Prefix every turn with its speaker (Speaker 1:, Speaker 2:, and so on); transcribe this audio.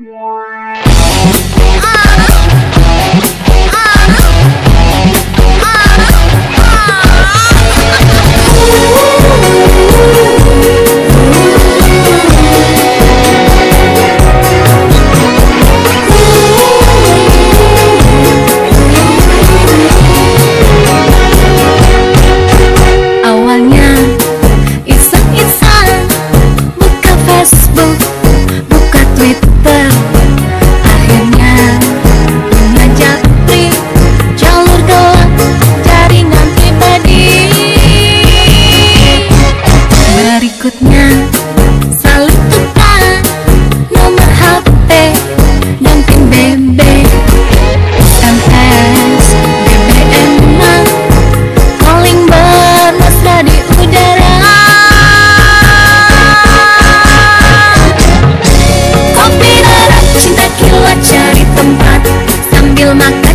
Speaker 1: Bye. alma